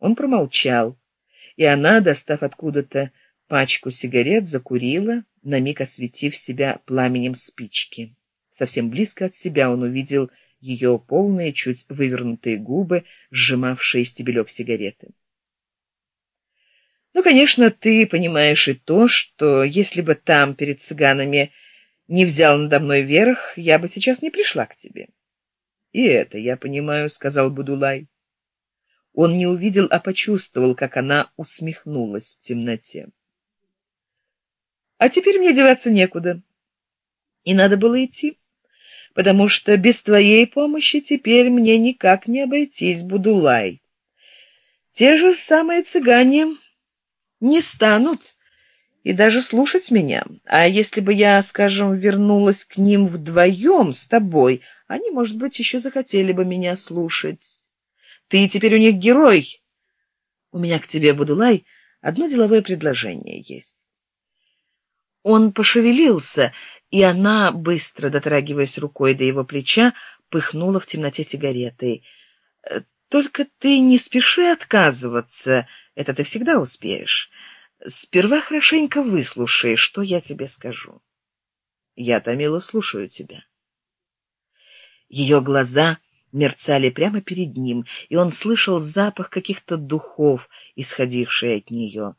Он промолчал, и она, достав откуда-то пачку сигарет, закурила, на миг осветив себя пламенем спички. Совсем близко от себя он увидел ее полные, чуть вывернутые губы, сжимавшие стебелек сигареты. Ну, конечно, ты понимаешь и то, что если бы там перед цыганами не взял надо мной верх, я бы сейчас не пришла к тебе. И это я понимаю, сказал Будулай. Он не увидел, а почувствовал, как она усмехнулась в темноте. А теперь мне деваться некуда. И надо было идти, потому что без твоей помощи теперь мне никак не обойтись, Будулай. Те же самые цыгане не станут и даже слушать меня. А если бы я, скажем, вернулась к ним вдвоем с тобой, они, может быть, еще захотели бы меня слушать. Ты теперь у них герой. У меня к тебе, Будулай, одно деловое предложение есть. Он пошевелился, и она, быстро дотрагиваясь рукой до его плеча, пыхнула в темноте сигаретой. «Только ты не спеши отказываться», это ты всегда успеешь. Сперва хорошенько выслушай, что я тебе скажу. Я, Томила, слушаю тебя. Ее глаза мерцали прямо перед ним, и он слышал запах каких-то духов, исходивший от нее.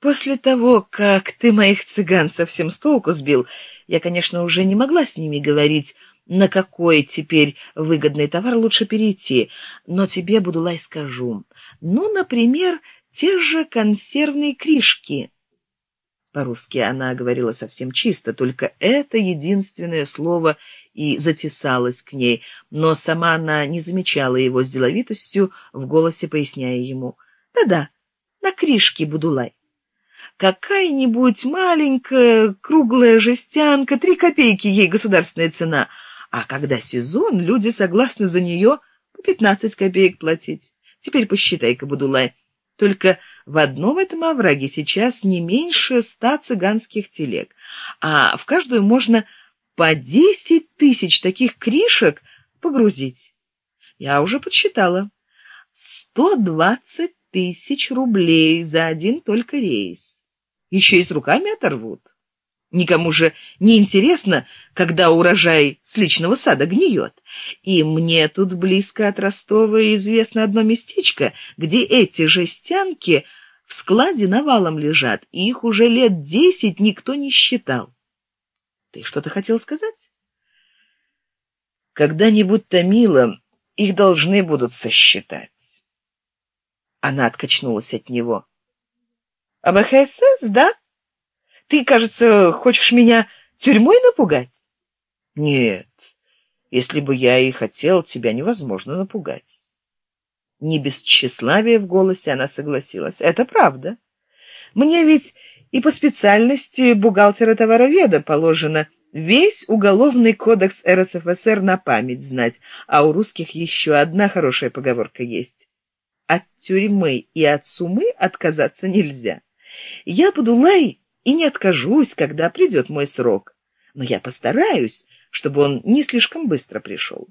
После того, как ты моих цыган совсем с толку сбил, я, конечно, уже не могла с ними говорить, на какой теперь выгодный товар лучше перейти, но тебе, Будулай, скажу. Ну, например, те же консервные кришки. По-русски она говорила совсем чисто, только это единственное слово и затесалось к ней, но сама она не замечала его с деловитостью, в голосе поясняя ему. «Да-да, на кришке, Будулай. Какая-нибудь маленькая круглая жестянка, три копейки ей государственная цена, а когда сезон, люди согласны за нее по пятнадцать копеек платить. Теперь посчитай-ка, Будулай, только в одном этом овраге сейчас не меньше ста цыганских телег, а в каждую можно по десять тысяч таких кришек погрузить. Я уже подсчитала. Сто двадцать тысяч рублей за один только рейс. Еще и с руками оторвут. Никому же не интересно, когда урожай с личного сада гниет. И мне тут близко от Ростова известно одно местечко, где эти жестянки в складе навалом лежат, и их уже лет десять никто не считал. Ты что-то хотел сказать? Когда-нибудь Томила их должны будут сосчитать. Она откачнулась от него. АБХСС, да? Ты, кажется, хочешь меня тюрьмой напугать? Нет, если бы я и хотел, тебя невозможно напугать. Не без тщеславия в голосе она согласилась. Это правда. Мне ведь и по специальности бухгалтера-товароведа положено весь уголовный кодекс РСФСР на память знать, а у русских еще одна хорошая поговорка есть. От тюрьмы и от сумы отказаться нельзя. Я, Будулай, и не откажусь, когда придет мой срок. Но я постараюсь, чтобы он не слишком быстро пришел.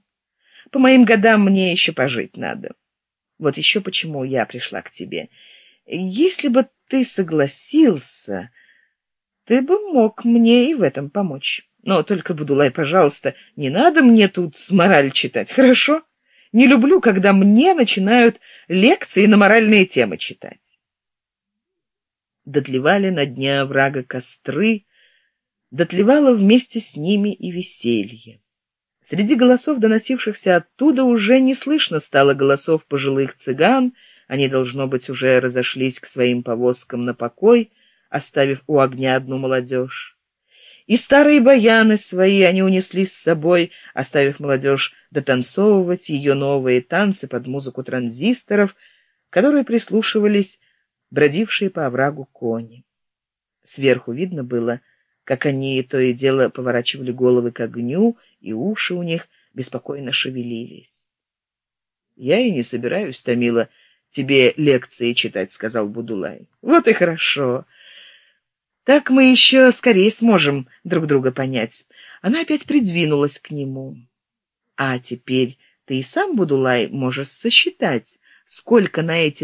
По моим годам мне еще пожить надо. Вот еще почему я пришла к тебе. Если бы ты согласился, ты бы мог мне и в этом помочь. Но только, Будулай, пожалуйста, не надо мне тут мораль читать, хорошо? Не люблю, когда мне начинают лекции на моральные темы читать дотлевали на дне оврага костры, дотлевало вместе с ними и веселье. Среди голосов, доносившихся оттуда, уже не слышно стало голосов пожилых цыган, они, должно быть, уже разошлись к своим повозкам на покой, оставив у огня одну молодежь. И старые баяны свои они унесли с собой, оставив молодежь дотанцовывать ее новые танцы под музыку транзисторов, которые прислушивались бродившие по оврагу кони. Сверху видно было, как они то и дело поворачивали головы к огню, и уши у них беспокойно шевелились. «Я и не собираюсь, Томила, тебе лекции читать», — сказал Будулай. «Вот и хорошо. Так мы еще скорее сможем друг друга понять». Она опять придвинулась к нему. «А теперь ты и сам, Будулай, можешь сосчитать, сколько на эти